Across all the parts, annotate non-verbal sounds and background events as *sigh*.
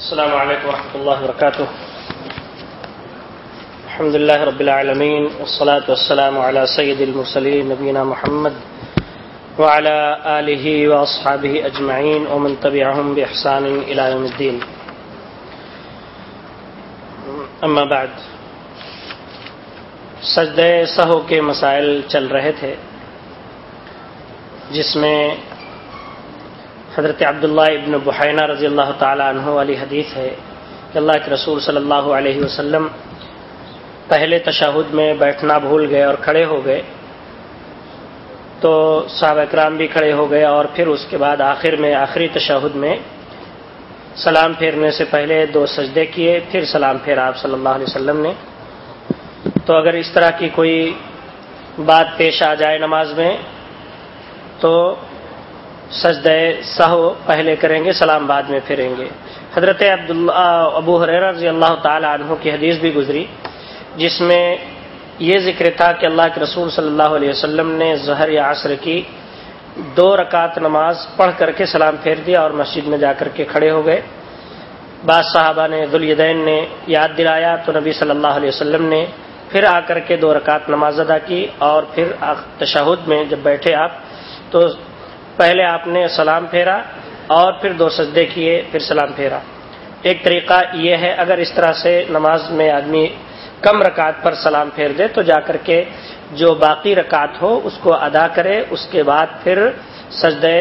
السلام عليكم ورحمة الله وبركاته. الحمد لله رب العالمين، والصلاة والسلام على سيد المرسلين نبينا محمد وعلى آله وأصحابه أجمعين ومن تبعهم بإحسان إلى يوم الدين. أما بعد، سجدے سہو کے مسائل چل رہے تھے، جس میں حضرت عبداللہ ابن بحینہ رضی اللہ تعالی عنہ والی حدیث ہے کہ اللہ کے رسول صلی اللہ علیہ وسلم پہلے تشہد میں بیٹھنا بھول گئے اور کھڑے ہو گئے تو صحابہ اکرام بھی کھڑے ہو گئے اور پھر اس کے بعد آخر میں، آخری تشہد میں سلام پھیرنے سے پہلے دو سجدے کیے، پھر سلام پھیرا آپ صلی اللہ علیہ وسلم نے۔ تو اگر اس طرح کی کوئی بات پیش آ جائے نماز میں تو سجدہ سہو پہلے کریں گے، سلام بعد میں پھریں گے۔ حضرت عبداللہ ابو حریر رضی اللہ تعالی عنہ کی حدیث بھی گزری، جس میں یہ ذکر تھا کہ اللہ کے رسول صلی اللہ علیہ وسلم نے ظہر یا عصر کی دو رکعت نماز پڑھ کر کے سلام پھیر دیا اور مسجد میں جا کر کے کھڑے ہو گئے۔ بعض صحابہ نے ذلیدین نے یاد دلایا تو نبی صلی اللہ علیہ وسلم نے پھر آ کر کے دو رکعت نماز ادا کی اور پھر تشہد میں جب بیٹھے آپ تو پہلے آپ نے سلام پھیرا اور پھر دو سجدے کیے، پھر سلام پھیرا۔ ایک طریقہ یہ ہے، اگر اس طرح سے نماز میں آدمی کم رکعت پر سلام پھیر دے تو جا کر کے جو باقی رکعت ہو اس کو ادا کرے، اس کے بعد پھر سجدے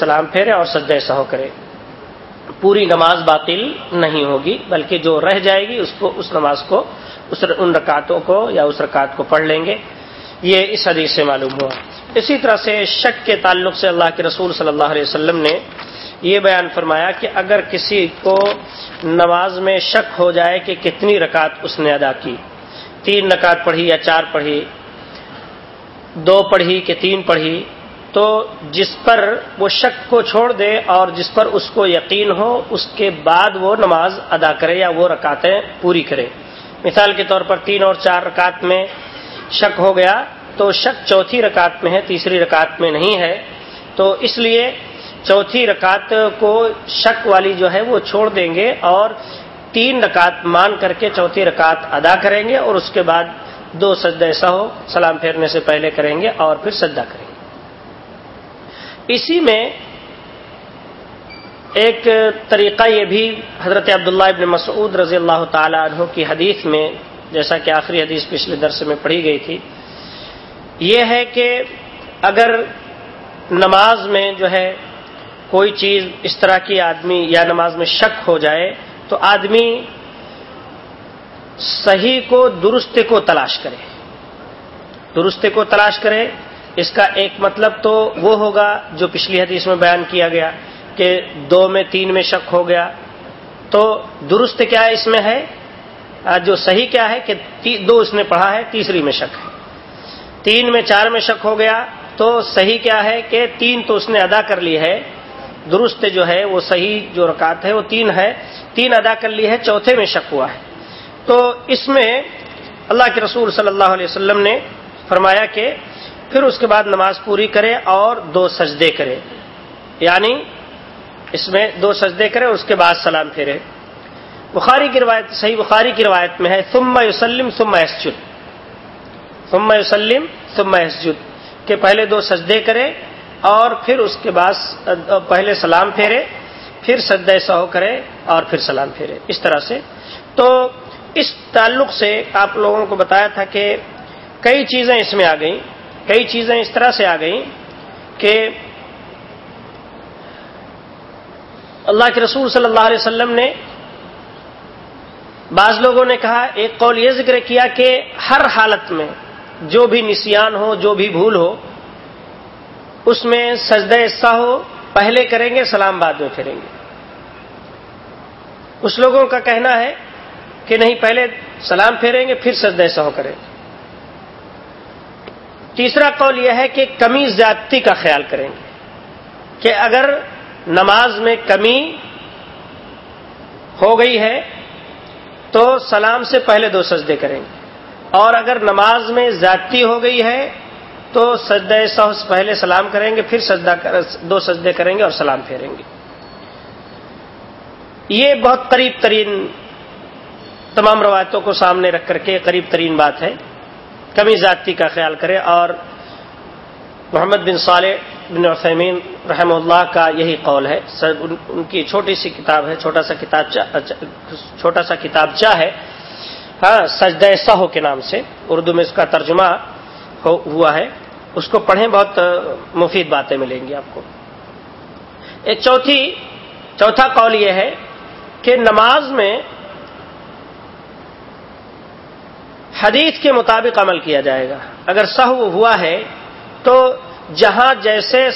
سلام پھیرے اور سجدے سہو کرے۔ پوری نماز باطل نہیں ہوگی، بلکہ جو رہ جائے گی اس کو، اس نماز کو، اس ان رکعتوں کو یا اس رکعت کو پڑھ لیں گے۔ یہ اس حدیث سے معلوم ہوا۔ اسی طرح سے شک کے تعلق سے اللہ کے رسول صلی اللہ علیہ وسلم نے یہ بیان فرمایا کہ اگر کسی کو نماز میں شک ہو جائے کہ کتنی رکعت اس نے ادا کی، تین رکعت پڑھی یا چار پڑھی، دو پڑھی کہ تین پڑھی، تو جس پر وہ شک کو چھوڑ دے اور جس پر اس کو یقین ہو، اس کے بعد وہ نماز ادا کرے یا وہ رکعتیں پوری کرے۔ مثال کے طور پر تین اور چار رکعت میں شک ہو گیا تو شک چوتھی رکعت میں ہے، تیسری رکعت میں نہیں ہے۔ تو اس لیے چوتھی رکعت کو شک والی جو ہے وہ چھوڑ دیں گے اور تین رکعت مان کر کے چوتھی رکعت ادا کریں گے اور اس کے بعد دو سجدہ ایسا ہو، سلام پھیرنے سے پہلے کریں گے اور پھر سجدہ کریں گے۔ اسی میں ایک طریقہ یہ بھی حضرت عبداللہ ابن مسعود رضی اللہ تعالی عنہ کی حدیث میں جیسا کہ آخری حدیث پچھلے درس میں پڑھی گئی تھی، یہ ہے کہ اگر نماز میں جو ہے کوئی چیز اس طرح کی آدمی یا نماز میں شک ہو جائے، تو آدمی صحیح کو درست کو تلاش کرے۔ درست کو تلاش کرے، اس کا ایک مطلب تو وہ ہوگا جو پچھلی حدیث میں بیان کیا گیا کہ دو میں تین میں شک ہو گیا۔ تو درست کیا اس میں ہے؟ جو صحیح کیا ہے کہ دو اس نے پڑھا ہے، تیسری میں شک ہے۔ تین میں چار میں شک ہو گیا تو صحیح کیا ہے کہ تین تو اس نے ادا کر لی ہے۔ درست جو ہے، وہ صحیح جو رکعت ہے، وہ تین ہے۔ تین ادا کر لی ہے، چوتھے میں شک ہوا ہے۔ تو اس میں اللہ کے رسول صلی اللہ علیہ وسلم نے فرمایا کہ پھر اس کے بعد نماز پوری کرے اور دو سجدے کرے۔ یعنی اس میں دو سجدے کرے اس کے بعد سلام پھیرے۔ بخاری کی روایت، صحیح بخاری کی روایت میں ہے، ثم یسلم، ثم اسجد ثم یسلم، ثم اسجد کہ پہلے دو سجدے کرے اور پھر اس کے بعد پہلے سلام پھیرے، پھر سجدہ سہو کرے اور پھر سلام پھیرے۔ اس طرح سے۔ تو اس تعلق سے آپ لوگوں کو بتایا تھا کہ کئی چیزیں اس میں آ گئیں، کئی چیزیں اس طرح سے آ گئیں کہ اللہ کے رسول صلی اللہ علیہ وسلم نے بعض لوگوں نے کہا، ایک قول یہ ذکر کیا کہ ہر حالت میں جو بھی نسیان ہو، جو بھی بھول ہو، اس میں سجدہ حصہ ہو، پہلے کریں گے، سلام بعد میں پھریں گے۔ کچھ لوگوں کا کہنا ہے کہ نہیں، پہلے سلام پھیریں گے، پھر سجدہ سہو کریں گے۔ تیسرا قول یہ ہے کہ کمی زیادتی کا خیال کریں گے کہ اگر نماز میں کمی ہو گئی ہے تو سلام سے پہلے دو سجدے کریں گے۔ اور اگر نماز میں زیادتی ہو گئی ہے، تو سجدہ سو پہلے سلام کریں گے، پھر سجدہ دو سجدے کریں گے اور سلام پھیریں گے۔ یہ بہت قریب ترین تمام روایتوں کو سامنے رکھ کر کے قریب ترین بات ہے۔ کمی ذاتی کا خیال کرے اور محمد بن صالح بن عثیمین رحم اللہ کا یہی قول ہے۔ ان کی چھوٹی سی کتاب ہے، چھوٹا سا کتاب چھوٹا سا کتاب چاہ ہے۔ ہاں سجد سہو کے نام سے، اردو میں اس کا ترجمہ ہوا ہے۔ اس کو پڑھیں، بہت مفید باتیں ملیں گی آپ کو۔ ایک چوتھی، چوتھا قول یہ ہے کہ نماز میں حدیث کے مطابق عمل کیا جائے گا۔ اگر سہو ہوا ہے تو جہاں جیسے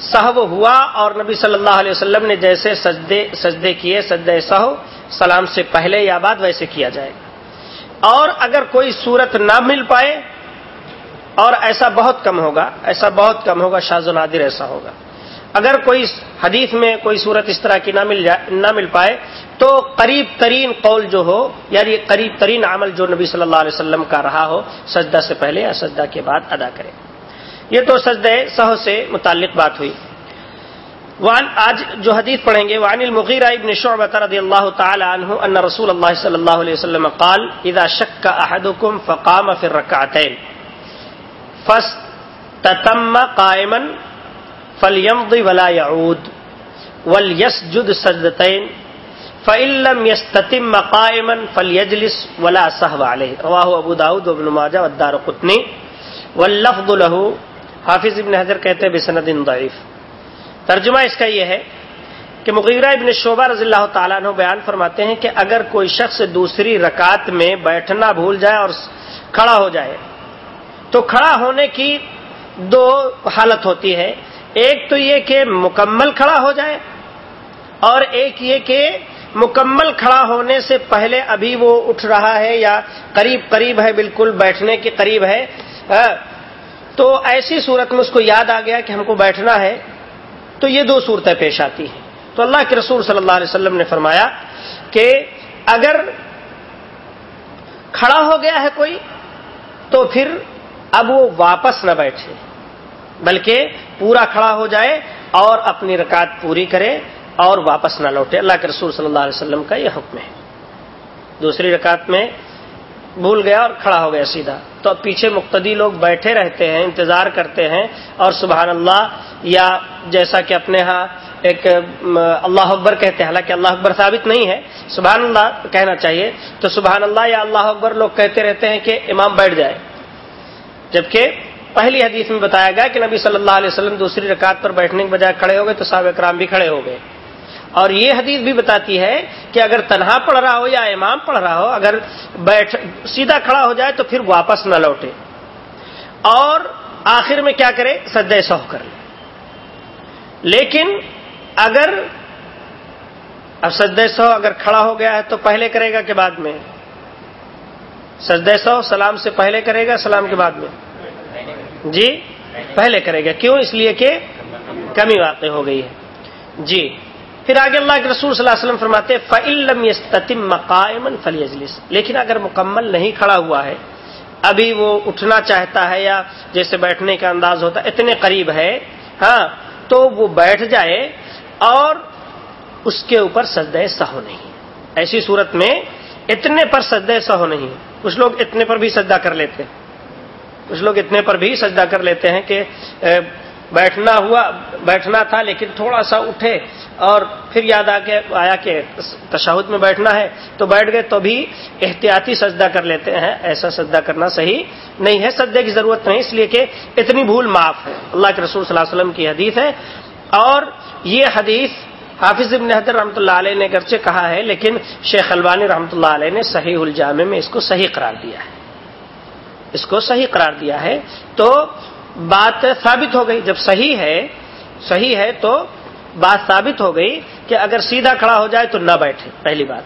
صحب ہوا اور نبی صلی اللہ علیہ وسلم نے جیسے سجدے سجدے کیے سجدے سہو، سلام سے پہلے یا بعد ویسے کیا جائے گا۔ اور اگر کوئی صورت نہ مل پائے اور ایسا بہت کم ہوگا، ایسا بہت کم ہوگا شاز و نادر ایسا ہوگا۔ اگر کوئی حدیث میں کوئی صورت اس طرح کی نہ مل جائے، نہ مل پائے، تو قریب ترین قول جو ہو یعنی قریب ترین عمل جو نبی صلی اللہ علیہ وسلم کا رہا ہو، سجدہ سے پہلے یا سجدہ کے بعد ادا کرے۔ یہ تو سجدہ سہو سے متعلق بات ہوئی۔ وان آج جو حدیث پڑھیں گے وان المغیر ابن شعبہ رضی اللہ تعالی عنہ ان رسول اللہ صلی اللہ علیہ وسلم قال، اذا شک احدكم فقام في الركعتين فاستتم قائما فليمضي ولا يعود وليسجد سجدتين فإن لم يستتم قائما فليجلس ولا سهو عليه رواه ابو داود وابن ماجه والدارقطني واللفظ له حافظ ابن حضر کہتے ہیں بسند ضعیف۔ ترجمہ اس کا یہ ہے کہ مغیرہ ابن شعبہ رضی اللہ تعالیٰ عنہ بیان فرماتے ہیں کہ اگر کوئی شخص دوسری رکعت میں بیٹھنا بھول جائے اور کھڑا ہو جائے، تو کھڑا ہونے کی دو حالت ہوتی ہے۔ ایک تو یہ کہ مکمل کھڑا ہو جائے اور ایک یہ کہ مکمل کھڑا ہونے سے پہلے ابھی وہ اٹھ رہا ہے یا قریب قریب ہے، بالکل بیٹھنے کے قریب ہے۔ ہاں، تو ایسی صورت میں اس کو یاد آ گیا کہ ہم کو بیٹھنا ہے، تو یہ دو صورتیں پیش آتی ہیں۔ تو اللہ کے رسول صلی اللہ علیہ وسلم نے فرمایا کہ اگر کھڑا ہو گیا ہے کوئی، تو پھر اب وہ واپس نہ بیٹھے، بلکہ پورا کھڑا ہو جائے اور اپنی رکعت پوری کرے اور واپس نہ لوٹے۔ اللہ کے رسول صلی اللہ علیہ وسلم کا یہ حکم ہے۔ دوسری رکعت میں بھول گیا اور کھڑا ہو گیا سیدھا۔ تو اب پیچھے مقتدی لوگ بیٹھے رہتے ہیں، انتظار کرتے ہیں اور سبحان اللہ، یا جیسا کہ اپنے ہاں ایک اللہ اکبر کہتے ہیں۔ حالانکہ اللہ اکبر ثابت نہیں ہے۔ سبحان اللہ کہنا چاہیے۔ تو سبحان اللہ یا اللہ اکبر لوگ کہتے رہتے ہیں کہ امام بیٹھ جائے۔ جبکہ پہلی حدیث میں بتایا گیا کہ نبی صلی اللہ علیہ وسلم دوسری رکعت پر بیٹھنے کے بجائے کھڑے ہو گئے تو صاحب اکرام بھی کھڑے ہو گئے۔ اور یہ حدیث بھی بتاتی ہے کہ اگر تنہا پڑھ رہا ہو یا امام پڑھ رہا ہو، اگر بیٹھ سیدھا کھڑا ہو جائے تو پھر واپس نہ لوٹے۔ اور آخر میں کیا کرے؟ سدے سو کر لے۔ لیکن اگر اب سجدے سو اگر کھڑا ہو گیا ہے تو پہلے کرے گا کہ بعد میں؟ سجدے سو سلام سے پہلے کرے گا، سلام کے بعد میں؟ جی پہلے کرے گا۔ کیوں؟ اس لیے کہ کمی واقع ہو گئی ہے۔ جی۔ پھر آگے اللہ کے رسول صلی اللہ علیہ وسلم فرماتے فعلم یستم مقام فلی اجلس لیکن اگر مکمل نہیں کھڑا ہوا ہے، ابھی وہ اٹھنا چاہتا ہے یا جیسے بیٹھنے کا انداز ہوتا ہے، اتنے قریب ہے ہاں تو وہ بیٹھ جائے اور اس کے اوپر سجدہ سہو نہیں۔ ایسی صورت میں اتنے پر سجدہ سہو نہیں۔ کچھ لوگ اتنے پر بھی سجدہ کر لیتے کچھ لوگ اتنے پر بھی سجدہ کر لیتے ہیں کہ بیٹھنا ہوا، بیٹھنا تھا، لیکن تھوڑا سا اٹھے اور پھر یاد آ کے، آیا کہ تشہد میں بیٹھنا ہے، تو بیٹھ گئے تو بھی احتیاطی سجدہ کر لیتے ہیں۔ ایسا سجدہ کرنا صحیح نہیں ہے، سجدے کی ضرورت نہیں، اس لیے کہ اتنی بھول معاف ہے۔ اللہ کے رسول صلی اللہ علیہ وسلم کی حدیث ہے۔ اور یہ حدیث حافظ ابن حضر رحمۃ اللہ علیہ نے گرچہ کہا ہے، لیکن شیخ البانی رحمۃ اللہ علیہ نے صحیح الجامع میں اس کو صحیح قرار دیا ہے۔ اس کو صحیح قرار دیا ہے۔ تو بات ثابت ہو گئی، جب صحیح ہے صحیح ہے تو بات ثابت ہو گئی کہ اگر سیدھا کھڑا ہو جائے تو نہ بیٹھے، پہلی بات۔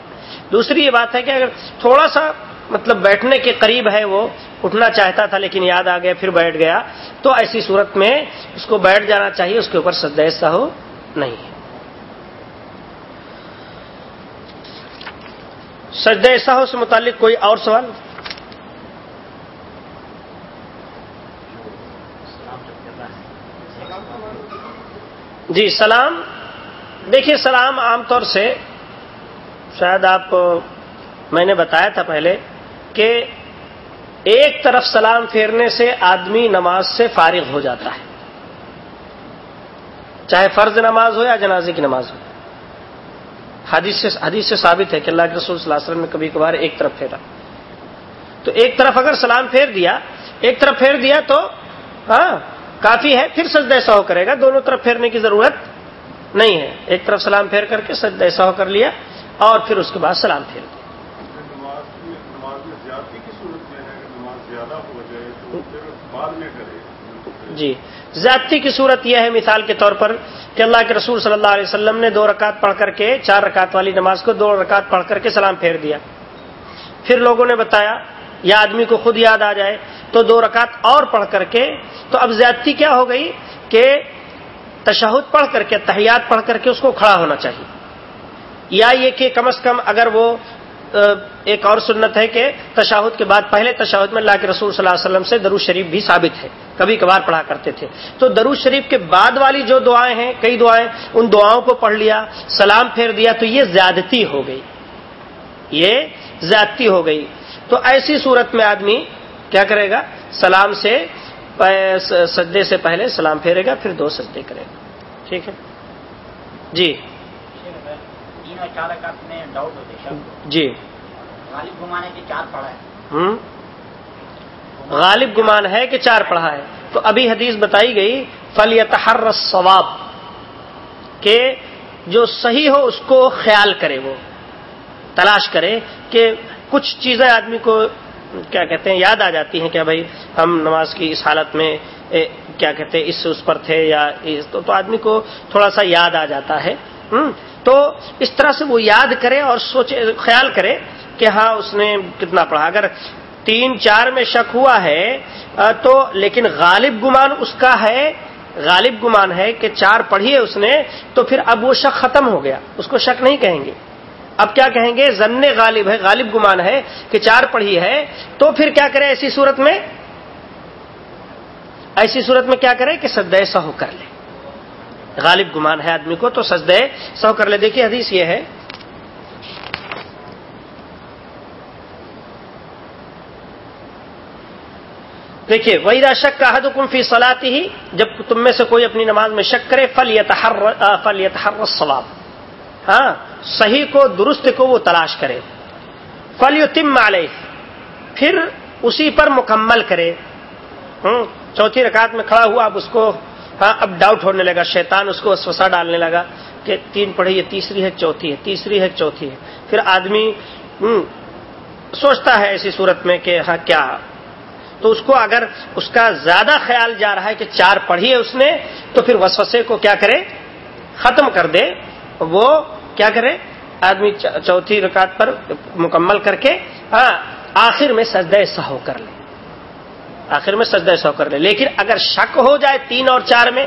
دوسری یہ بات ہے کہ اگر تھوڑا سا مطلب بیٹھنے کے قریب ہے وہ، اٹھنا چاہتا تھا لیکن یاد آ گیا، پھر بیٹھ گیا، تو ایسی صورت میں اس کو بیٹھ جانا چاہیے، اس کے اوپر سدہ ہو نہیں۔ ہے سجدہ ہو سے متعلق کوئی اور سوال؟ جی سلام۔ دیکھیے، سلام عام طور سے شاید آپ کو میں نے بتایا تھا پہلے کہ ایک طرف سلام پھیرنے سے آدمی نماز سے فارغ ہو جاتا ہے۔ چاہے فرض نماز ہو یا جنازے کی نماز ہو۔ حدیث سے حدیث سے ثابت ہے کہ اللہ کے رسول صلی اللہ علیہ وسلم نے کبھی کبھار ایک طرف پھیرا۔ تو ایک طرف اگر سلام پھیر دیا، ایک طرف پھیر دیا تو ہاں کافی ہے پھر سجدہ ایسا ہو کرے گا۔ دونوں طرف پھیرنے کی ضرورت نہیں ہے۔ ایک طرف سلام پھیر کر کے سجدہ ایسا ہو کر لیا اور پھر اس کے بعد سلام پھیر دیا۔ جی۔ زیادتی کی صورت یہ ہے مثال کے طور پر کہ اللہ کے رسول صلی اللہ علیہ وسلم نے دو رکعت پڑھ کر کے چار رکعت والی نماز کو دو رکعت پڑھ کر کے سلام پھیر دیا۔ پھر لوگوں نے بتایا یا آدمی کو خود یاد آ جائے تو دو رکعت اور پڑھ کر کے تو اب زیادتی کیا ہو گئی کہ تشہد پڑھ کر کے، تحیات پڑھ کر کے اس کو کھڑا ہونا چاہیے۔ یا یہ کہ کم از کم اگر وہ ایک اور سنت ہے کہ تشاہد کے بعد پہلے تشاہد میں اللہ کے رسول صلی اللہ علیہ وسلم سے درو شریف بھی ثابت ہے۔ کبھی کبھار پڑھا کرتے تھے۔ تو درو شریف کے بعد والی جو دعائیں ہیں، کئی دعائیں، ان دعاؤں کو پڑھ لیا، سلام پھیر دیا، تو یہ زیادتی ہو گئی۔ یہ زیادتی ہو گئی۔ تو ایسی صورت میں آدمی کیا کرے گا؟ سلام سے سجدے سے پہلے سلام پھیرے گا پھر دو سجدے کرے گا۔ ٹھیک ہے؟ جی۔ جی غالب گمان ہے کہ چار پڑھا ہے۔ غالب گمان ہے کہ چار پڑھا ہے۔ تو ابھی حدیث بتائی گئی فل یتحر ثواب کہ جو صحیح ہو اس کو خیال کرے وہ۔ تلاش کرے کہ کچھ چیزیں آدمی کو، کیا کہتے ہیں، یاد آ جاتی ہیں کہ بھائی ہم نماز کی اس حالت میں کیا کہتے ہیں، اس اس پر تھے یا تو آدمی کو تھوڑا سا یاد آ جاتا ہے۔ تو اس طرح سے وہ یاد کرے اور سوچے، خیال کرے کہ ہاں اس نے کتنا پڑھا۔ اگر تین، چار میں شک ہوا ہے تو، لیکن غالب گمان اس کا ہے، غالب گمان ہے کہ چار پڑھی ہے اس نے، تو پھر اب وہ شک ختم ہو گیا۔ اس کو شک نہیں کہیں گے۔ اب کیا کہیں گے؟ زن غالب ہے، غالب گمان ہے کہ چار پڑھی ہے۔ تو پھر کیا کرے ایسی صورت میں؟ ایسی صورت میں کیا کرے کہ سدے سہو کر لے۔ غالب گمان ہے آدمی کو، تو سجدے سو کر لے۔ دیکھیے حدیث یہ ہے۔ دیکھیے وحیدہ شک کا حد فی سلاتی ہی جب تم میں سے کوئی اپنی نماز میں شک کرے فل یا فل یا ثواب ہاں صحیح کو، درست کو وہ تلاش کرے۔ فل یو تم پھر اسی پر مکمل کرے۔ چوتھی رکعت میں کھڑا ہوا، اب اس کو ہاں اب ڈاؤٹ ہونے لگا، شیطان اس کو وسوسہ ڈالنے لگا کہ تین پڑھی ہے، تیسری ہے، چوتھی ہے، تیسری ہے، چوتھی ہے۔ پھر آدمی سوچتا ہے ایسی صورت میں کہ ہاں کیا۔ تو اس کو اگر اس کا زیادہ خیال جا رہا ہے کہ چار پڑھی ہے اس نے، تو پھر وسوسے کو کیا کرے؟ ختم کر دے۔ وہ کیا کرے؟ آدمی چوتھی رکعت پر مکمل کر کے ہاں آخر میں سجدہ سہو کر لے۔ آخر میں سجدہ سو کر لے۔ لیکن اگر شک ہو جائے تین اور چار میں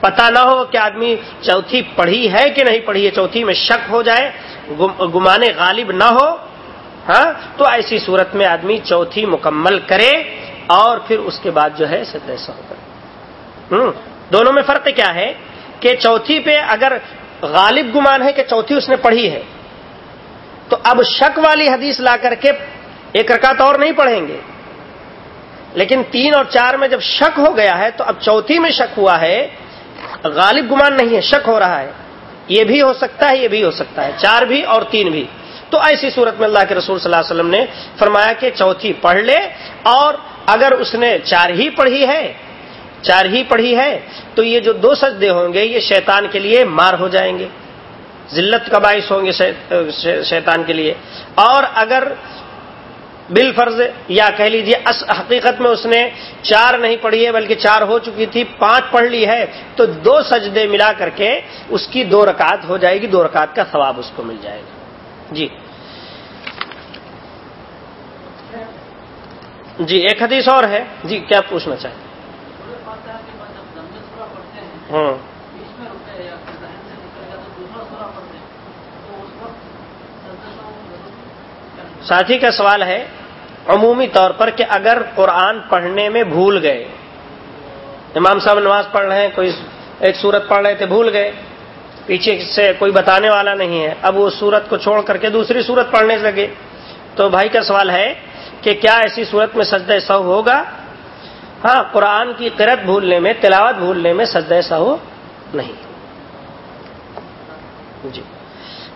پتا نہ ہو کہ آدمی چوتھی پڑھی ہے کہ نہیں پڑھی ہے، چوتھی میں شک ہو جائے گمانے غالب نہ ہو ہاں تو ایسی صورت میں آدمی چوتھی مکمل کرے اور پھر اس کے بعد جو ہے سجدہ سو کرے دونوں میں فرق کیا ہے کہ چوتھی پہ اگر غالب گمان ہے کہ چوتھی اس نے پڑھی ہے۔ تو اب شک والی حدیث لا کر کے ایک رکعت اور نہیں پڑھیں گے۔ لیکن تین اور چار میں جب شک ہو گیا ہے تو اب چوتھی میں شک ہوا ہے۔ غالب گمان نہیں ہے، شک ہو رہا ہے۔ یہ بھی ہو سکتا ہے، یہ بھی ہو سکتا ہے۔ چار بھی اور تین بھی۔ تو ایسی صورت میں اللہ کے رسول صلی اللہ علیہ وسلم نے فرمایا کہ چوتھی پڑھ لے اور اگر اس نے چار ہی پڑھی ہے چار ہی پڑھی ہے، تو یہ جو دو سجدے ہوں گے، یہ شیطان کے لیے مار ہو جائیں گے۔ ذلت کا باعث ہوں گے شیطان کے لیے۔ اور اگر بل فرض یا کہہ لیجیے حقیقت میں اس نے چار نہیں پڑھی ہے، بلکہ چار ہو چکی تھی، پانچ پڑھ لی ہے، تو دو سجدے ملا کر کے اس کی دو رکعت ہو جائے گی، دو رکعت کا ثواب اس کو مل جائے گا۔ جی۔ جی ایک حدیث اور ہے۔ جی کیا پوچھنا چاہیں ہاں۔ ساتھی کا سوال ہے، عمومی طور پر کہ اگر قرآن پڑھنے میں بھول گئے، امام صاحب نماز پڑھ رہے ہیں، کوئی ایک سورت پڑھ رہے تھے، بھول گئے، پیچھے سے کوئی بتانے والا نہیں ہے، اب وہ سورت کو چھوڑ کر کے دوسری سورت پڑھنے لگے، تو بھائی کا سوال ہے کہ کیا ایسی صورت میں سجدہ سہو ہوگا؟ ہاں قرآن کی قرت بھولنے میں، تلاوت بھولنے میں سجدہ سہو نہیں۔ جی۔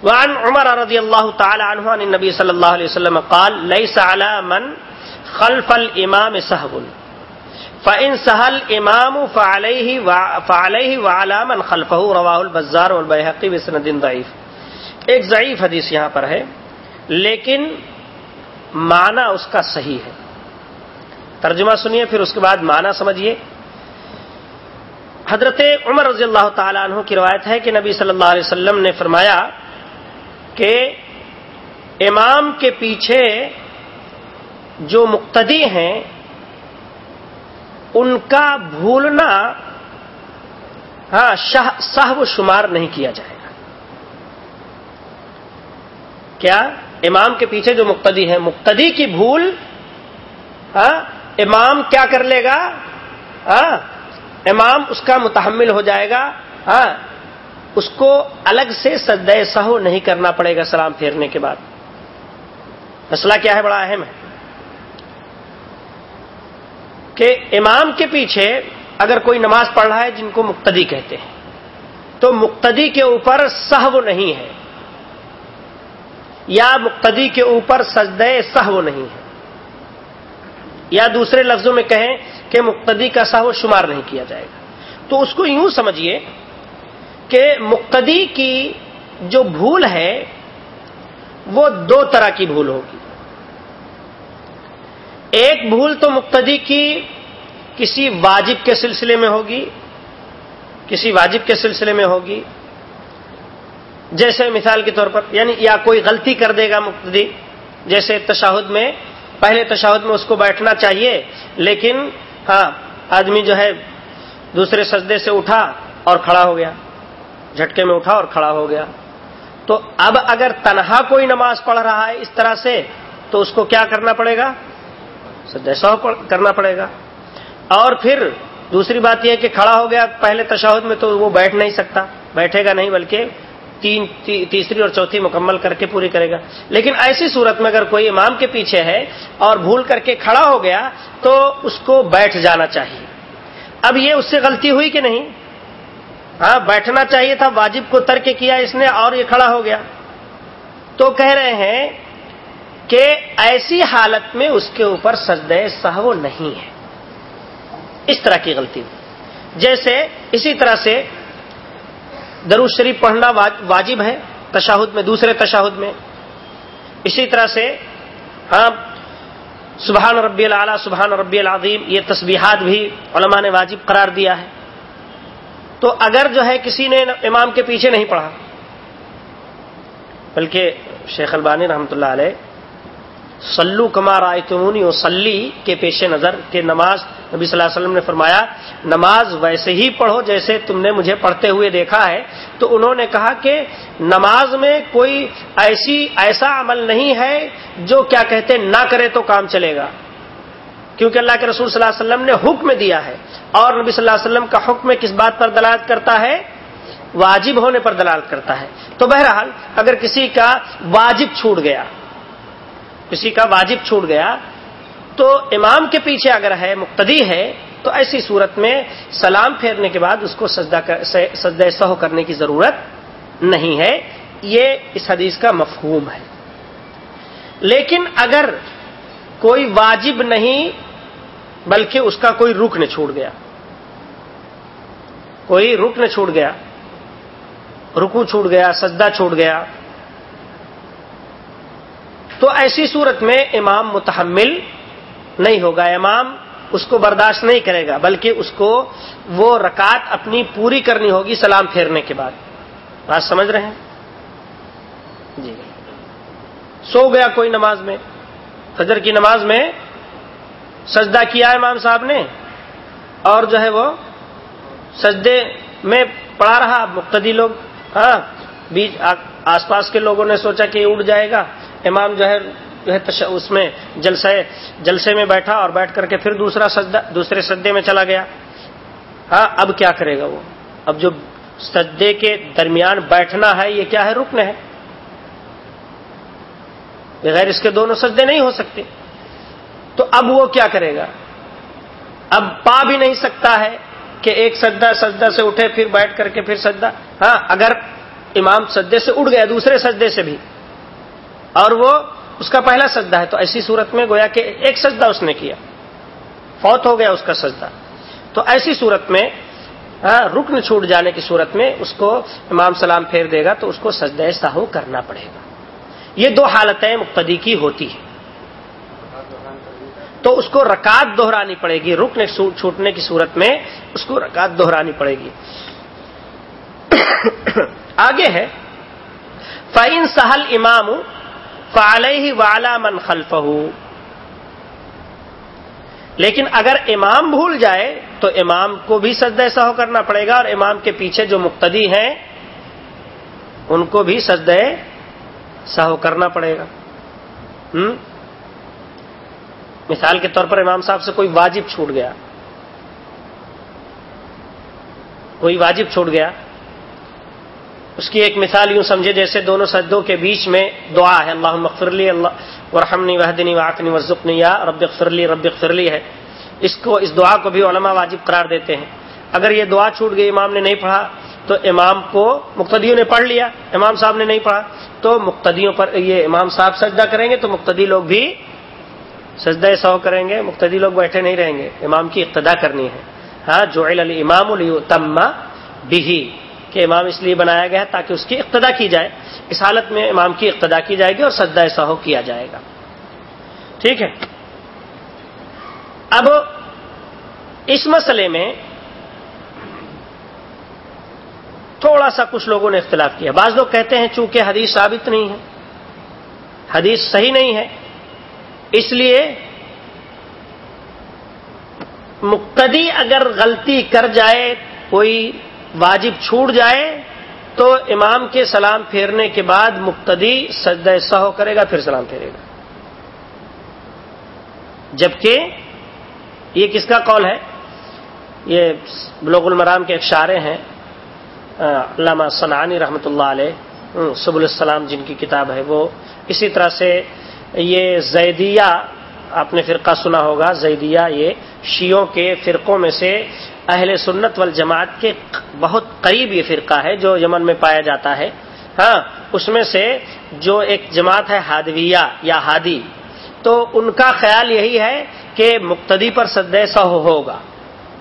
وعن عمر رضی اللہ تعالی عنہ عن نبی صلی اللہ علیہ وسلم قال لیس علی من خلف الامام سہو فإن سہل امام فعلیہ وعلا من خلفہ رواہ البزار والبیحقی بسند ضعیف ایک ضعیف حدیث یہاں پر ہے، لیکن معنی اس کا صحیح ہے۔ ترجمہ سنیے، پھر اس کے بعد معنی سمجھیے۔ حضرت عمر رضی اللہ تعالیٰ عنہ کی روایت ہے کہ نبی صلی اللہ علیہ وسلم نے فرمایا کہ امام کے پیچھے جو مقتدی ہیں، ان کا بھولنا ہاں صحب شمار نہیں کیا جائے گا۔ کیا؟ امام کے پیچھے جو مقتدی ہے مقتدی کی بھول ہاں امام کیا کر لے گا؟ ہاں امام اس کا متحمل ہو جائے گا ہاں اس کو الگ سے سجدہ سہو نہیں کرنا پڑے گا سلام پھیرنے کے بعد۔ مسئلہ کیا ہے؟ بڑا اہم ہے۔ کہ امام کے پیچھے اگر کوئی نماز پڑھ رہا ہے جن کو مقتدی کہتے ہیں، تو مقتدی کے اوپر سہو نہیں ہے۔ یا مقتدی کے اوپر سجدے سہو نہیں ہے۔ یا دوسرے لفظوں میں کہیں کہ مقتدی کا سہو شمار نہیں کیا جائے گا۔ تو اس کو یوں سمجھیے کہ مقتدی کی جو بھول ہے، وہ دو طرح کی بھول ہوگی۔ ایک بھول تو مقتدی کی کسی واجب کے سلسلے میں ہوگی، کسی واجب کے سلسلے میں ہوگی۔ جیسے مثال کے طور پر یعنی یا کوئی غلطی کر دے گا مقتدی، جیسے تشاہد میں پہلے تشاہد میں اس کو بیٹھنا چاہیے، لیکن ہاں آدمی جو ہے دوسرے سجدے سے اٹھا اور کھڑا ہو گیا، جھٹکے میں اٹھا اور کھڑا ہو گیا۔ تو اب اگر تنہا کوئی نماز پڑھ رہا ہے اس طرح سے، تو اس کو کیا کرنا پڑے گا؟ سجدہ کرنا پڑے گا۔ اور پھر دوسری بات یہ کہ کھڑا ہو گیا، پہلے تشاہد میں تو وہ بیٹھ نہیں سکتا، بیٹھے گا نہیں، بلکہ تین تیسری اور چوتھی مکمل کر کے پوری کرے گا۔ لیکن ایسی صورت میں اگر کوئی امام کے پیچھے ہے اور بھول کر کے کھڑا ہو گیا تو اس کو بیٹھ جانا چاہیے۔ اب یہ اس سے غلطی ہوئی کہ نہیں؟ ہاں بیٹھنا چاہیے تھا، واجب کو ترک کیا اس نے اور یہ کھڑا ہو گیا۔ تو کہہ رہے ہیں کہ ایسی حالت میں اس کے اوپر سجدے سہو نہیں ہے۔ اس طرح کی غلطی۔ جیسے اسی طرح سے درود شریف پڑھنا واجب ہے، تشاہد میں، دوسرے تشاہد میں۔ اسی طرح سے ہاں سبحان ربی العلیٰ سبحان ربی العظیم، یہ تسبیحات بھی علماء نے واجب قرار دیا ہے۔ تو اگر جو ہے کسی نے امام کے پیچھے نہیں پڑھا، بلکہ شیخ البانی رحمۃ اللہ علیہ سلو کمار آئے تمونی و سلی کے پیش نظر کے نماز نبی صلی اللہ علیہ وسلم نے فرمایا، نماز ویسے ہی پڑھو جیسے تم نے مجھے پڑھتے ہوئے دیکھا ہے۔ تو انہوں نے کہا کہ نماز میں کوئی ایسی، ایسا عمل نہیں ہے جو کیا کہتے نہ کرے تو کام چلے گا۔ کیونکہ اللہ کے رسول صلی اللہ علیہ وسلم نے حکم دیا ہے۔ اور نبی صلی اللہ علیہ وسلم کا حکم کس بات پر دلالت کرتا ہے؟ واجب ہونے پر دلالت کرتا ہے۔ تو بہرحال اگر کسی کا واجب چھوٹ گیا کسی کا واجب چھوٹ گیا تو امام کے پیچھے اگر ہے، مقتدی ہے، تو ایسی صورت میں سلام پھیرنے کے بعد اس کو سجدہ سہو کرنے کی ضرورت نہیں ہے۔ یہ اس حدیث کا مفہوم ہے۔ لیکن اگر کوئی واجب نہیں، بلکہ اس کا کوئی رکن چھوٹ گیا۔ کوئی رکن چھوٹ گیا۔ رکو چھوٹ گیا، سجدہ چھوٹ گیا۔ تو ایسی صورت میں امام متحمل نہیں ہوگا۔ امام اس کو برداشت نہیں کرے گا، بلکہ اس کو وہ رکعت اپنی پوری کرنی ہوگی سلام پھیرنے کے بعد۔ بات سمجھ رہے ہیں؟ جی۔ سو گیا کوئی نماز میں۔ فجر کی نماز میں سجدہ کیا امام صاحب نے؟ اور جو ہے وہ سجدے میں پڑھا رہا مقتدی لوگ۔ ہاں بیچ آس پاس کے لوگوں نے سوچا کہ اٹھ جائے گا۔ امام جو ہے جو ہے اس میں جلسے جلسے میں بیٹھا اور بیٹھ کر کے پھر دوسرا سجدہ، دوسرے سجدے میں چلا گیا۔ ہاں اب کیا کرے گا وہ؟ اب جو سجدے کے درمیان بیٹھنا ہے، یہ کیا ہے؟ رکن ہے۔ بغیر اس کے دونوں سجدے نہیں ہو سکتے۔ تو اب وہ کیا کرے گا؟ اب پا بھی نہیں سکتا ہے کہ ایک سجدہ سجدہ سے اٹھے، پھر بیٹھ کر کے پھر سجدہ۔ ہاں اگر امام سجدے سے اٹھ گیا دوسرے سجدے سے بھی۔ اور وہ اس کا پہلا سجدہ ہے۔ تو ایسی صورت میں گویا کہ ایک سجدہ اس نے کیا۔ فوت ہو گیا اس کا سجدہ۔ تو ایسی صورت میں رکن چھوٹ جانے کی صورت میں اس کو امام سلام پھیر دے گا تو اس کو سجدہ ساہو کرنا پڑے گا۔ یہ دو حالتیں مقتدی کی ہوتی ہیں۔ تو اس کو رکعت دہرانی پڑے گی۔ رکن چھوٹنے کی صورت میں اس کو رکعت دہرانی پڑے گی۔ *coughs* آگے ہے۔ فعین سہل امام فعلیہ والا من خلف لیکن اگر امام بھول جائے تو امام کو بھی سجدہ سہو کرنا پڑے گا اور امام کے پیچھے جو مقتدی ہیں، ان کو بھی سجدہ سہو کرنا پڑے گا۔ مثال کے طور پر امام صاحب سے کوئی واجب چھوٹ گیا۔ کوئی واجب چھوٹ گیا۔ اس کی ایک مثال یوں سمجھے جیسے دونوں سجدوں کے بیچ میں دعا ہے۔ اللہ مغفرلی اللہ ورحمنی وحدنی واقنی وزقنی یا رب فرلی رب فرلی ہے۔ اس کو، اس دعا کو بھی علماء واجب قرار دیتے ہیں۔ اگر یہ دعا چھوٹ گئی، امام نے نہیں پڑھا، تو امام کو مقتدیوں نے پڑھ لیا۔ امام صاحب نے نہیں پڑھا، تو مقتدیوں پر یہ امام صاحب سجدہ کریں گے، تو مقتدی لوگ بھی سجدہ سو کریں گے، مقتدی لوگ بیٹھے نہیں رہیں گے۔ امام کی اقتدا کرنی ہے۔ ہاں جو امام الما بھی کہ امام اس لیے بنایا گیا ہے تاکہ اس کی اقتدا کی جائے، اس حالت میں امام کی اقتدا کی جائے گی اور سجدہ سہو کیا جائے گا۔ ٹھیک ہے؟ اب اس مسئلے میں تھوڑا سا کچھ لوگوں نے اختلاف کیا۔ بعض لوگ کہتے ہیں چونکہ حدیث ثابت نہیں ہے، حدیث صحیح نہیں ہے، اس لیے مقتدی اگر غلطی کر جائے، کوئی واجب چھوٹ جائے تو امام کے سلام پھیرنے کے بعد مقتدی سجدہ سہو کرے گا، پھر سلام پھیرے گا۔ جبکہ یہ کس کا قول ہے؟ یہ بلوغ المرام کے ایک شارے ہیں علامہ سنانی رحمۃ اللہ علیہ سب السلام جن کی کتاب ہے وہ۔ اسی طرح سے یہ زیدیہ آپ نے فرقہ سنا ہوگا، زیدیہ، یہ شیوں کے فرقوں میں سے اہل سنت والجماعت کے بہت قریب یہ فرقہ ہے جو یمن میں پایا جاتا ہے۔ ہاں اس میں سے جو ایک جماعت ہے ہادویہ یا ہادی تو ان کا خیال یہی ہے کہ مقتدی پر سدے سہ ہوگا۔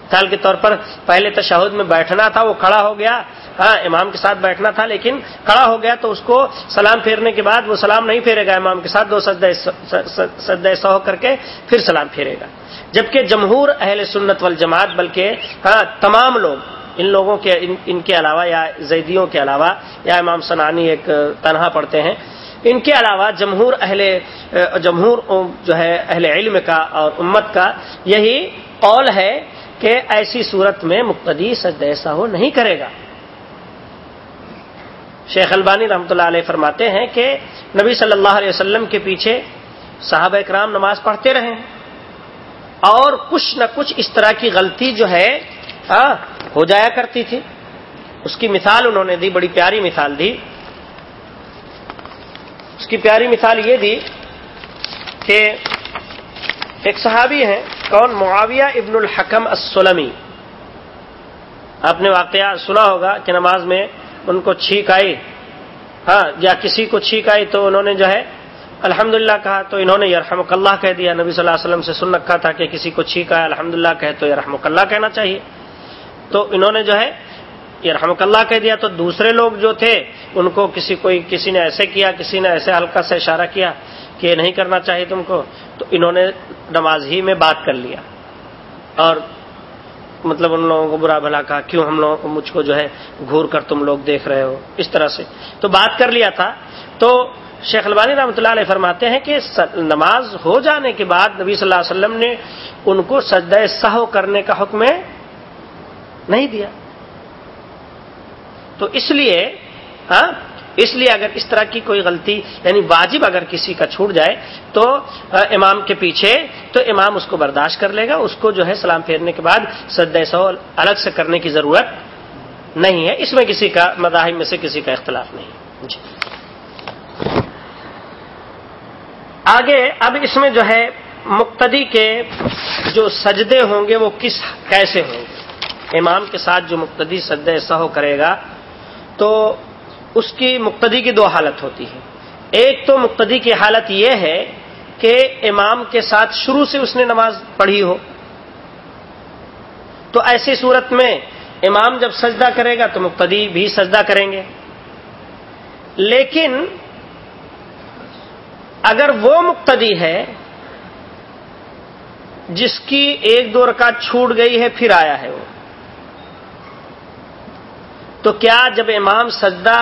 مثال کے طور پر پہلے تشہد میں بیٹھنا تھا، وہ کھڑا ہو گیا۔ ہاں امام کے ساتھ بیٹھنا تھا، لیکن کھڑا ہو گیا تو اس کو سلام پھیرنے کے بعد وہ سلام نہیں پھیرے گا۔ امام کے ساتھ دو سد سو کر کے پھر سلام پھیرے گا۔ جبکہ جمہور اہل سنت والجماعت، بلکہ ہاں تمام لوگ، ان لوگوں کے، ان ان کے علاوہ یا زیدیوں کے علاوہ یا امام سنانی ایک تنہا پڑھتے ہیں۔ ان کے علاوہ جمہور اہل، جمہور جو ہے اہل علم کا اور امت کا، یہی قول ہے کہ ایسی صورت میں مقتدی سجد ایسا نہیں کرے گا۔ شیخ البانی رحمۃ اللہ علیہ فرماتے ہیں کہ نبی صلی اللہ علیہ وسلم کے پیچھے صحابہ اکرام نماز پڑھتے رہے اور کچھ نہ کچھ اس طرح کی غلطی جو ہے ہو جایا کرتی تھی۔ اس کی مثال انہوں نے دی، بڑی پیاری مثال دی۔ اس کی پیاری مثال یہ دی کہ ایک صحابی ہیں کون معاویہ ابن الحکم السلمی؟ آپ نے واقعہ سنا ہوگا کہ نماز میں ان کو چھینک آئی۔ ہاں یا کسی کو چھینک آئی تو انہوں نے جو ہے الحمد کہا تو انہوں نے یرحمک اللہ کہہ دیا۔ نبی صلی اللہ علیہ وسلم سے سن رکھا تھا کہ کسی کو چھینک آئے الحمد للہ کہے تو یرحمک اللہ کہنا چاہیے۔ تو انہوں نے جو ہے یرحم اللہ کہہ دیا تو دوسرے لوگ جو تھے، ان کو کسی کوئی، کسی نے ایسے کیا، کسی نے ایسے ہلکا سے اشارہ کیا کہ یہ نہیں کرنا چاہیے تم کو، تو انہوں نے نماز ہی میں بات کر لیا۔ اور مطلب ان لوگوں کو برا بھلا کہا، کیوں ہم لوگوں کو مجھ کو جو ہے گھور کر تم لوگ دیکھ رہے ہو؟ اس طرح سے۔ تو بات کر لیا تھا۔ تو شیخ البانی رحمۃ اللہ علیہ فرماتے ہیں کہ نماز ہو جانے کے بعد نبی صلی اللہ علیہ وسلم نے ان کو سجدہ سہو کرنے کا حکم نہیں دیا۔ تو اس لیے ہاں اس لیے اگر اس طرح کی کوئی غلطی یعنی واجب اگر کسی کا چھوٹ جائے، تو ہاں، امام کے پیچھے، تو امام اس کو برداشت کر لے گا، اس کو جو ہے سلام پھیرنے کے بعد سد سو الگ سے کرنے کی ضرورت نہیں ہے۔ اس میں کسی کا، مذاہب میں سے کسی کا اختلاف نہیں جی۔ آگے، اب اس میں جو ہے، مقتدی کے جو سجدے ہوں گے، وہ کس، کیسے ہوں گے؟ امام کے ساتھ جو مقتدی سجدے سہو کرے گا تو اس کی مقتدی کی دو حالت ہوتی ہے ایک تو مقتدی کی حالت یہ ہے کہ امام کے ساتھ شروع سے اس نے نماز پڑھی ہو۔ تو ایسی صورت میں امام جب سجدہ کرے گا تو مقتدی بھی سجدہ کریں گے۔ لیکن اگر وہ مقتدی ہے جس کی ایک دو رکعت چھوٹ گئی ہے، پھر آیا ہے وہ۔ تو کیا جب امام سجدہ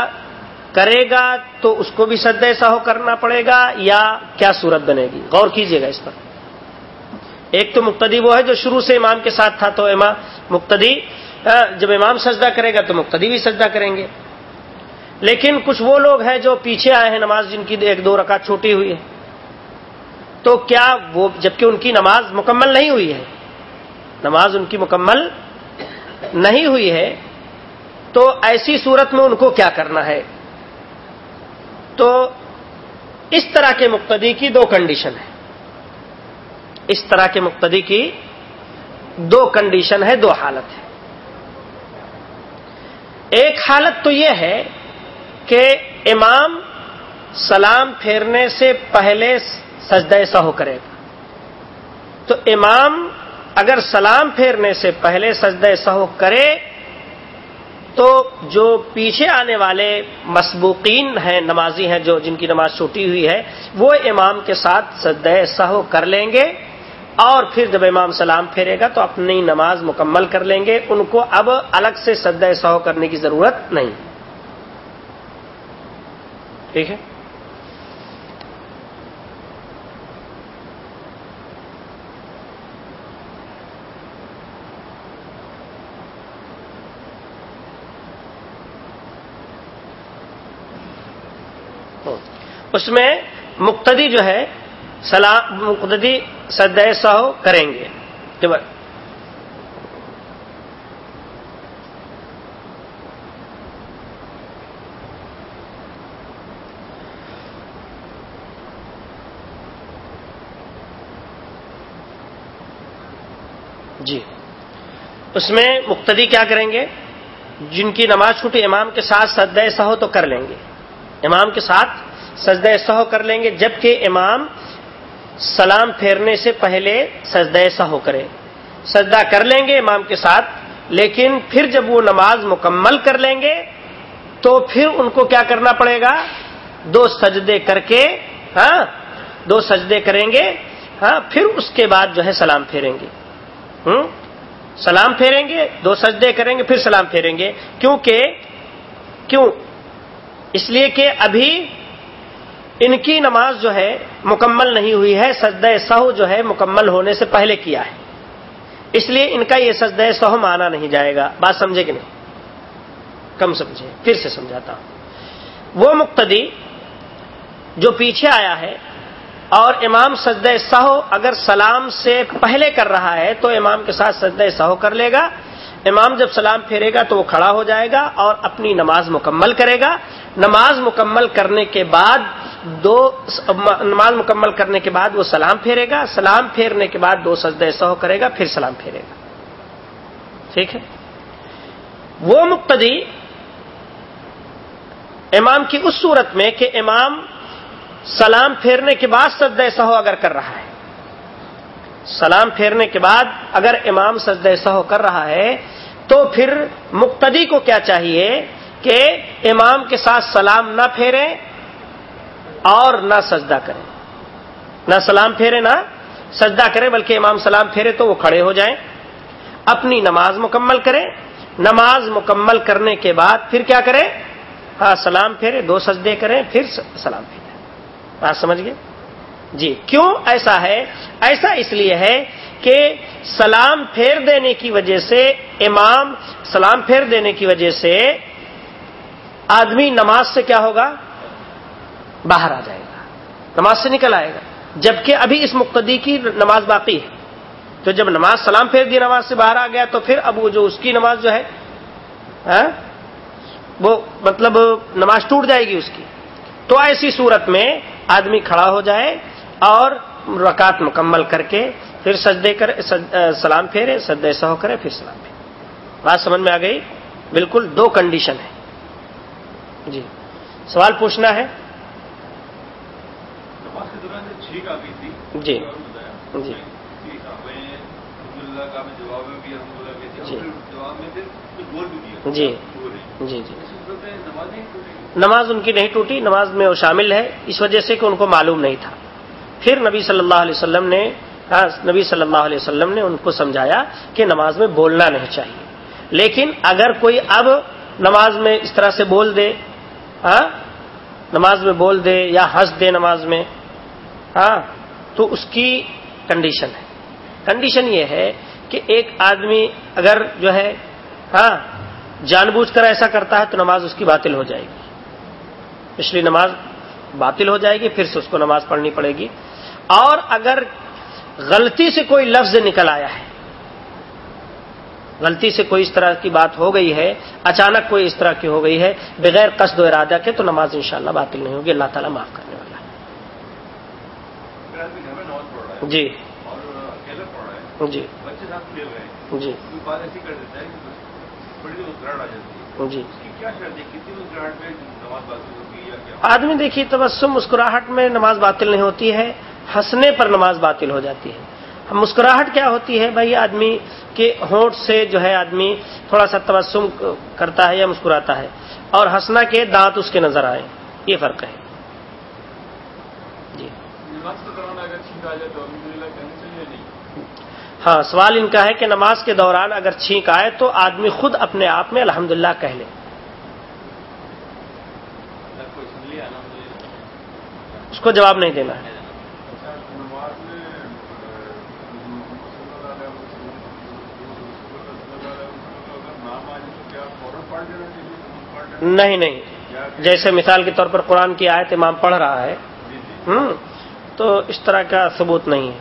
کرے گا تو اس کو بھی سجدہ ایسا ہو کرنا پڑے گا یا کیا صورت بنے گی؟ غور کیجیے گا اس پر۔ ایک تو مقتدی وہ ہے جو شروع سے امام کے ساتھ تھا تو امام مقتدی جب امام سجدہ کرے گا تو مقتدی بھی سجدہ کریں گے۔ لیکن کچھ وہ لوگ ہیں جو پیچھے آئے ہیں نماز جن کی ایک دو رکعت چھوٹی ہوئی ہے۔ تو کیا وہ جبکہ ان کی نماز مکمل نہیں ہوئی ہے، نماز ان کی مکمل نہیں ہوئی ہے تو ایسی صورت میں ان کو کیا کرنا ہے؟ تو اس طرح کے مقتدی کی دو کنڈیشن ہے۔ اس طرح کے مقتدی کی دو کنڈیشن ہے، دو حالت ہے۔ ایک حالت تو یہ ہے کہ امام سلام پھیرنے سے پہلے سجدہ سہو کرے گا۔ تو امام اگر سلام پھیرنے سے پہلے سجدہ سہو کرے تو جو پیچھے آنے والے مسبوقین ہیں، نمازی ہیں جو جن کی نماز چھوٹی ہوئی ہے، وہ امام کے ساتھ سجدہ سہو کر لیں گے اور پھر جب امام سلام پھیرے گا تو اپنی نماز مکمل کر لیں گے۔ ان کو اب الگ سے سجدہ سہو کرنے کی ضرورت نہیں۔ ٹھیک ہے؟ اس میں مقتدی جو ہے، سلام، مقتدی سدہ سہو کریں گے۔ جی اس میں مقتدی کیا کریں گے؟ جن کی نماز چھوٹی، امام کے ساتھ سدہ سہو تو کر لیں گے۔ امام کے ساتھ سجدہ سہو کر لیں گے، جبکہ امام سلام پھیرنے سے پہلے سجدہ سہو کرے۔ سجدہ کر لیں گے امام کے ساتھ، لیکن پھر جب وہ نماز مکمل کر لیں گے، تو پھر ان کو کیا کرنا پڑے گا؟ دو سجدے کر کے ہاں دو سجدے کریں گے ہاں پھر اس کے بعد جو ہے سلام پھیریں گے۔ ہوں، سلام پھیریں گے، دو سجدے کریں گے، پھر سلام پھیریں گے۔ کیونکہ کیوں؟ اس لیے کہ ابھی ان کی نماز جو ہے مکمل نہیں ہوئی ہے، سجدہ سہو جو ہے مکمل ہونے سے پہلے کیا ہے۔ اس لیے ان کا یہ سجدہ سہو مانا نہیں جائے گا۔ بات سمجھے کہ نہیں؟ کم سمجھے، پھر سے سمجھاتا ہوں۔ وہ مقتدی جو پیچھے آیا ہے اور امام سجدہ سہو اگر سلام سے پہلے کر رہا ہے تو امام کے ساتھ سجدہ سہو کر لے گا۔ امام جب سلام پھیرے گا تو وہ کھڑا ہو جائے گا اور اپنی نماز مکمل کرے گا۔ نماز مکمل کرنے کے بعد دو نماز مکمل کرنے کے بعد وہ سلام پھیرے گا، سلام پھیرنے کے بعد دو سجدہ سہو کرے گا، پھر سلام پھیرے گا۔ ٹھیک ہے؟ وہ مقتدی امام کی اس صورت میں کہ امام سلام پھیرنے کے بعد سجدہ سہو اگر کر رہا ہے۔ سلام پھیرنے کے بعد اگر امام سجدہ سہو کر رہا ہے، تو پھر مقتدی کو کیا چاہیے کہ امام کے ساتھ سلام نہ پھیرے اور نہ سجدہ کریں نہ سلام پھیرے، نہ سجدہ کرے، بلکہ امام سلام پھیرے تو وہ کھڑے ہو جائیں۔ اپنی نماز مکمل کریں نماز مکمل کرنے کے بعد پھر کیا کریں ہاں سلام پھیرے، دو سجدے کریں، پھر سلام پھیرے۔ بات سمجھ گئے؟ جی کیوں ایسا ہے؟ ایسا اس لیے ہے کہ سلام پھیر دینے کی وجہ سے امام سلام پھیر دینے کی وجہ سے آدمی نماز سے کیا ہوگا؟ باہر آ جائے گا، نماز سے نکل آئے گا۔ جبکہ ابھی اس مقتدی کی نماز باقی ہے۔ تو جب نماز سلام پھیر دی، نماز سے باہر آ گیا تو پھر اب وہ جو اس کی نماز جو ہے ہاں وہ مطلب نماز ٹوٹ جائے گی اس کی۔ تو ایسی صورت میں آدمی کھڑا ہو جائے اور رکعت مکمل کر کے پھر سجدے کرے سلام پھیرے، سجدے سہو کرے، پھر سلام پھیرے۔ بات سمجھ میں آ گئی؟ بالکل دو کنڈیشن ہے۔ جی سوال پوچھنا ہے۔ جی۔ جی۔ جی۔ جی۔ جی نماز ان کی نہیں ٹوٹی نماز میں وہ شامل ہے۔ اس وجہ سے کہ ان کو معلوم نہیں تھا۔ پھر نبی صلی اللہ علیہ وسلم نے نبی صلی اللہ علیہ وسلم نے ان کو سمجھایا کہ نماز میں بولنا نہیں چاہیے۔ لیکن اگر کوئی اب نماز میں اس طرح سے بول دے نماز میں بول دے یا ہنس دے نماز میں ہاں تو اس کی کنڈیشن ہے۔ کنڈیشن یہ ہے کہ ایک آدمی اگر جو ہے ہاں جان بوجھ کر ایسا کرتا ہے تو نماز اس کی باطل ہو جائے گی۔ پچھلی نماز باطل ہو جائے گی، پھر سے اس کو نماز پڑھنی پڑے گی۔ اور اگر غلطی سے کوئی لفظ نکل آیا ہے، غلطی سے کوئی اس طرح کی بات ہو گئی ہے، اچانک کوئی اس طرح کی ہو گئی ہے، بغیر قصد و ارادہ کے، تو نماز انشاءاللہ باطل نہیں ہوگی۔ اللہ تعالیٰ معاف کرنے والا ہے جی۔ جی۔ جی۔ جی آدمی دیکھیے تبسم مسکراہٹ میں نماز باطل نہیں ہوتی ہے ہنسنے پر نماز باطل ہو جاتی ہے۔ مسکراہٹ کیا ہوتی ہے بھائی؟ آدمی کے ہونٹ سے جو ہے آدمی تھوڑا سا تبسم کرتا ہے یا مسکراتا ہے اور ہنسنا کے دانت اس کے نظر آئے۔ یہ فرق ہے۔ جی۔ ہاں سوال ان کا ہے کہ نماز کے دوران اگر چھینک آئے تو آدمی خود اپنے آپ میں الحمد للہ کہہ لے۔ اس کو جواب نہیں دینا۔ ہے نہیں نہیں۔ جیسے مثال کے طور پر قرآن کی آیت امام پڑھ رہا ہے۔ ہوں۔ تو اس طرح کا ثبوت نہیں ہے۔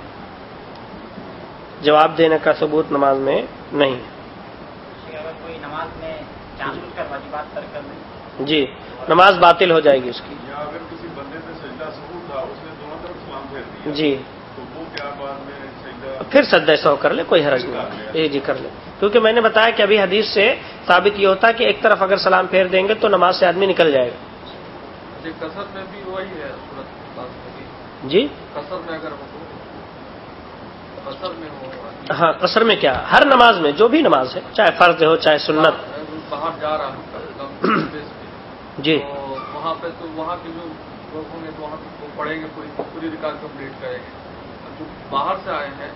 جواب دینے کا ثبوت نماز میں نہیں۔ جی نماز باطل ہو جائے گی اس کی۔ جی۔ پھر سدا سو کر لے کوئی حرج نہیں۔ جی جی کر لے۔ کیونکہ میں نے بتایا کہ ابھی حدیث سے ثابت یہ ہوتا ہے کہ ایک طرف اگر سلام پھیر دیں گے تو نماز سے آدمی نکل جائے گا۔ جی؟ ہاں قصر میں کیا؟ ہر نماز میں جو بھی نماز ہے چاہے فرض ہو چاہے سنت۔ باہر جا رہا ہوں *clears throat* جی۔ وہاں پہ تو وہاں کے جو لوگ ہوں گے تو وہاں وہ پڑھیں گے پوری پوری ریکارڈ کمپلیٹ کریں گے۔ جو باہر سے آئے ہیں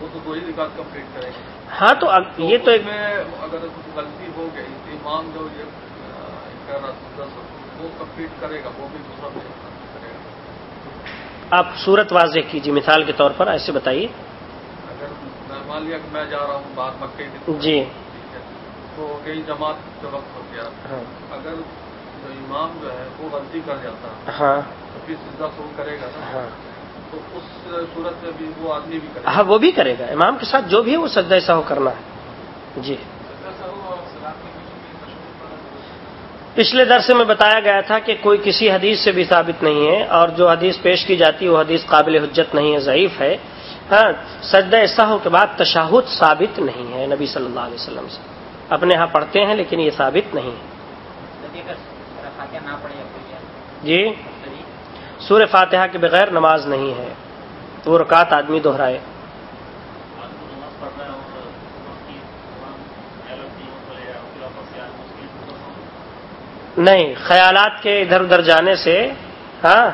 وہ تو دو ہی ریکارڈ کمپلیٹ کریں گے۔ ہاں تو یہ تو ایک میں اگر غلطی ہو گئی امام جو یہ کر رہا وہ کمپلیٹ کرے گا وہ بھی دوسرا آپ صورت واضح کیجیے مثال کے طور پر ایسے بتائیے۔ میں جا رہا ہوں جی۔ تو کئی جماعت کا وقت ہو گیا ہاں۔ اگر جو امام جو ہے وہ غلطی کر جاتا۔ ہاں۔ تو پھر سجدہ شروع کرے گا نا۔ ہاں۔ تو اس صورت میں بھی وہ آدمی بھی کرے ہاں وہ بھی کرے گا۔ امام کے ساتھ جو بھی ہے وہ سجدہ ایسا ہو کرنا ہے جی پچھلے درس میں بتایا گیا تھا کہ کوئی کسی حدیث سے بھی ثابت نہیں ہے اور جو حدیث پیش کی جاتی ہے، وہ حدیث قابل حجت نہیں ہے، ضعیف ہے۔ ہاں سجدہ ایسا ہو کے بعد تشاہد ثابت نہیں ہے نبی صلی اللہ علیہ وسلم سے۔ اپنے ہاں پڑھتے ہیں لیکن یہ ثابت نہیں ہے۔ جی؟ سور فاتحہ کے بغیر نماز نہیں ہے۔ وہ رکعت آدمی دوہرائے نہیں خیالات کے ادھر ادھر جانے سے ہاں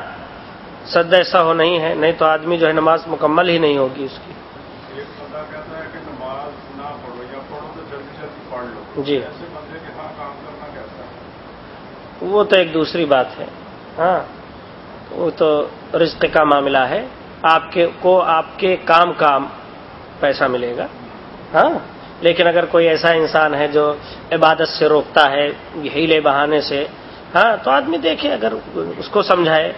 سد ایسا ہو نہیں ہے نہیں تو آدمی جو ہے نماز مکمل ہی نہیں ہوگی اس کی۔ جی۔ ہاں وہ تو ایک دوسری بات ہے ہاں وہ تو رزق کا معاملہ ہے۔ آپ کے کو آپ کے کام کا پیسہ ملے گا ہاں۔ لیکن اگر کوئی ایسا انسان ہے جو عبادت سے روکتا ہے ہیلے بہانے سے ہاں تو آدمی دیکھے اگر اس کو سمجھائے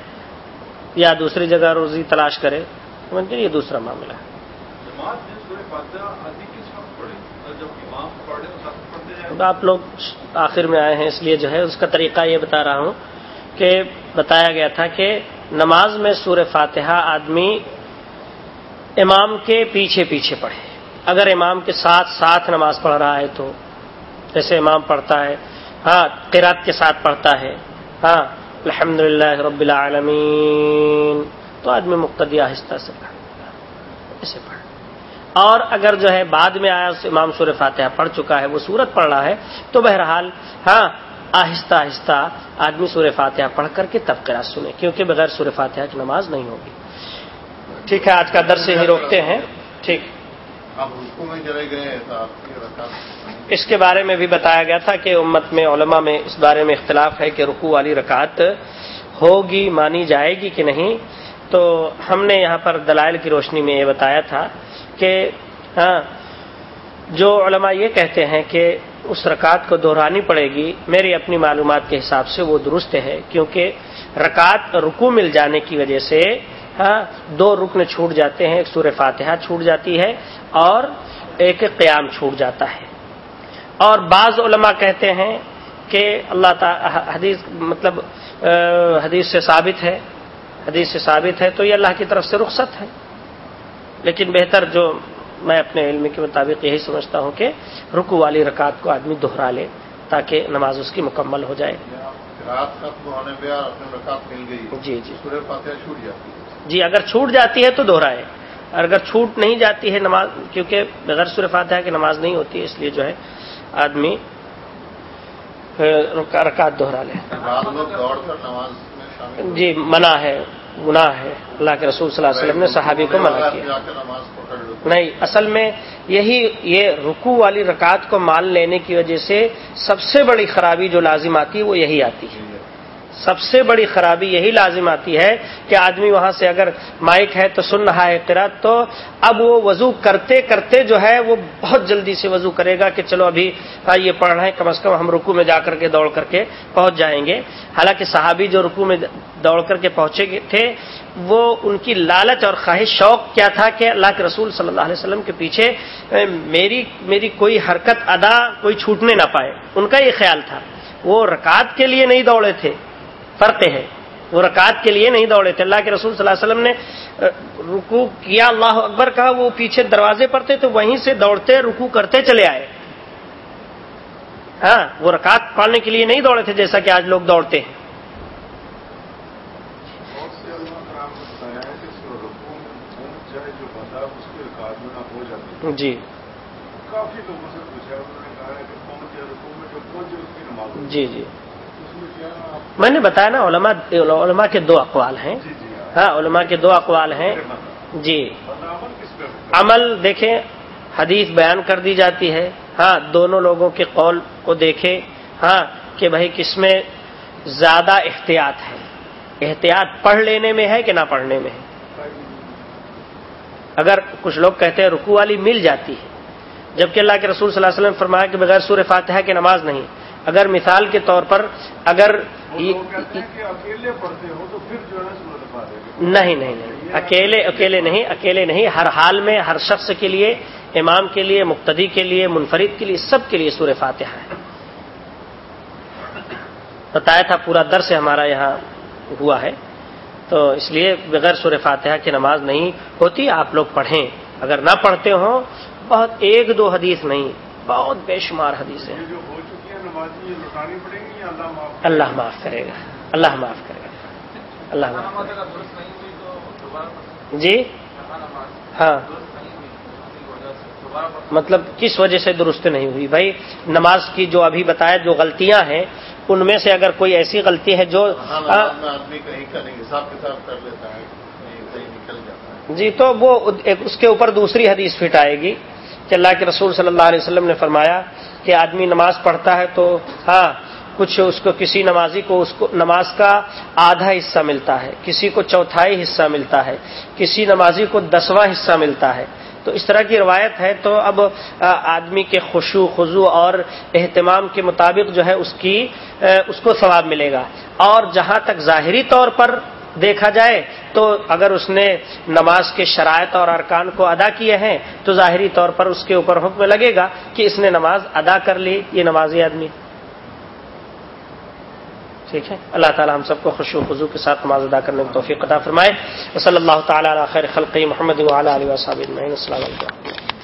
یا دوسری جگہ روزی تلاش کرے سمجھ یہ دوسرا معاملہ ہے۔ آپ لوگ آخر میں آئے ہیں اس لیے جو ہے اس کا طریقہ یہ بتا رہا ہوں کہ بتایا گیا تھا کہ نماز میں سورہ فاتحہ آدمی امام کے پیچھے پیچھے پڑھے۔ اگر امام کے ساتھ ساتھ نماز پڑھ رہا ہے تو جیسے امام پڑھتا ہے ہاں قرات کے ساتھ پڑھتا ہے ہاں الحمد للہ رب العالمین، تو آدمی مقتدی آہستہ سے پڑھ ایسے پڑھ۔ اور اگر جو ہے بعد میں آیا، اس امام سور فاتحہ پڑھ چکا ہے، وہ سورت پڑھ رہا ہے، تو بہرحال ہاں آہستہ آہستہ آدمی سور فاتحہ پڑھ کر کے تب سنے، کیونکہ بغیر سور فاتحہ کی نماز نہیں ہوگی۔ ٹھیک ہے، آج کا درس ہی روکتے ہیں۔ ٹھیک۔ اس کے بارے میں بھی بتایا گیا تھا کہ امت میں، علماء میں اس بارے میں اختلاف ہے کہ رکو والی رکعت ہوگی، مانی جائے گی کہ نہیں۔ تو ہم نے یہاں پر دلائل کی روشنی میں یہ بتایا تھا کہ ہاں جو علماء یہ کہتے ہیں کہ اس رکعت کو دہرانی پڑے گی، میری اپنی معلومات کے حساب سے وہ درست ہے، کیونکہ رکعت رکو مل جانے کی وجہ سے دو رکن چھوٹ جاتے ہیں ایک سور فاتحہ چھوٹ جاتی ہے اور ایک قیام چھوٹ جاتا ہے۔ اور بعض علماء کہتے ہیں کہ اللہ تعالی حدیث مطلب حدیث سے ثابت ہے حدیث سے ثابت ہے تو یہ اللہ کی طرف سے رخصت ہے۔ لیکن بہتر جو میں اپنے علم کے مطابق یہی سمجھتا ہوں کہ رکو والی رکعت کو آدمی دوہرا لے تاکہ نماز اس کی مکمل ہو جائے۔ رات ختم ہونے پہ رکعت مل گئی۔ جی جی۔ سورہ فاتحہ چھوٹ جاتی ہے۔ جی اگر چھوٹ جاتی ہے تو دوہرائے اور اگر چھوٹ نہیں جاتی ہے نماز کیونکہ بغیر سور فاتحہ کی نماز نہیں ہوتی ہے اس لیے جو ہے آدمی رکعت دوہرا لے۔ جی منع ہے گناہ ہے۔ اللہ کے رسول صلی اللہ علیہ وسلم نے صحابی کو منع کیا۔ نہیں اصل میں یہی یہ رکو والی رکعت کو مان لینے کی وجہ سے سب سے بڑی خرابی جو لازم آتی ہے وہ یہی آتی ہے۔ سب سے بڑی خرابی یہی لازم آتی ہے کہ آدمی وہاں سے اگر مائک ہے تو سن رہا ہے قرات تو اب وہ وضو کرتے کرتے جو ہے وہ بہت جلدی سے وضو کرے گا کہ چلو ابھی یہ پڑھ رہے ہیں، کم از کم ہم رکو میں جا کر کے دوڑ کر کے پہنچ جائیں گے۔ حالانکہ صحابی جو رکو میں دوڑ کر کے پہنچے تھے، وہ ان کی لالچ اور خواہش شوق کیا تھا کہ اللہ کے رسول صلی اللہ علیہ وسلم کے پیچھے میری میری کوئی حرکت ادا، کوئی چھوٹنے نہ پائے۔ ان کا یہ خیال تھا۔ وہ رکعت کے لیے نہیں دوڑے تھے۔ فرق ہے وہ رکعت کے لیے نہیں دوڑے تھے۔ اللہ کے رسول صلی اللہ علیہ وسلم نے رکو کیا اللہ اکبر کہا وہ پیچھے دروازے پر تھے تو وہیں سے دوڑتے رکو کرتے چلے آئے۔ ہاں وہ رکعت پڑھنے کے لیے نہیں دوڑے تھے جیسا کہ آج لوگ دوڑتے ہیں۔ جی۔ کافی لوگوں سے پوچھا انہوں نے کہا ہے کہ جو کی نماز۔ جی جی۔ میں نے بتایا نا علماء علماء کے دو اقوال ہیں۔ جی جی ہاں علماء کے دو اقوال ہیں۔ جی۔ عمل دیکھیں حدیث بیان کر دی جاتی ہے۔ ہاں دونوں لوگوں کے قول کو دیکھیں۔ ہاں کہ بھائی کس میں زیادہ احتیاط ہے۔ احتیاط پڑھ لینے میں ہے کہ نہ پڑھنے میں ہے؟ اگر کچھ لوگ کہتے ہیں رکو والی مل جاتی ہے۔ جبکہ اللہ کے رسول صلی اللہ علیہ وسلم فرمایا کہ بغیر سور فاتحہ کی نماز نہیں۔ اگر مثال کے طور پر اگر نہیں نہیں اکیلے اکیلے نہیں اکیلے نہیں۔ ہر حال میں ہر شخص کے لیے امام کے لیے مقتدی کے لیے منفرد کے لیے سب کے لیے سور فاتحہ ہے۔ بتایا تھا پورا درس ہمارا یہاں ہوا ہے۔ تو اس لیے بغیر سور فاتحہ کی نماز نہیں ہوتی آپ لوگ پڑھیں۔ اگر نہ پڑھتے ہوں بہت ایک دو حدیث نہیں۔ بہت بے شمار حدیث ہیں۔ اللہ معاف کرے گا۔ اللہ معاف کرے گا۔ اللہ معاف جی؟ ہاں۔ مطلب کس وجہ سے درست نہیں ہوئی؟ بھائی نماز کی جو ابھی بتایا جو غلطیاں ہیں ان میں سے اگر کوئی ایسی غلطی ہے جو جی تو وہ اس کے اوپر دوسری حدیث فٹ آئے گی۔ کہ اللہ کے رسول صلی اللہ علیہ وسلم نے فرمایا کہ آدمی نماز پڑھتا ہے تو ہاں کچھ اس کو کسی نمازی کو اس کو نماز کا آدھا حصہ ملتا ہے، کسی کو چوتھائی حصہ ملتا ہے، کسی نمازی کو دسواں حصہ ملتا ہے۔ تو اس طرح کی روایت ہے تو اب آدمی کے خوشو خضو اور اہتمام کے مطابق جو ہے اس کی اس کو ثواب ملے گا۔ اور جہاں تک ظاہری طور پر دیکھا جائے تو اگر اس نے نماز کے شرائط اور ارکان کو ادا کیے ہیں تو ظاہری طور پر اس کے اوپر حکم لگے گا کہ اس نے نماز ادا کر لی، یہ نمازی آدمی۔ ٹھیک ہے؟ اللہ تعالی ہم سب کو خوش و خضو کے ساتھ نماز ادا کرنے کی توفیق عطا فرمائے۔ صلی اللہ تعالیٰ خیر خلقی محمد علیہ وصحب السلام علیکم۔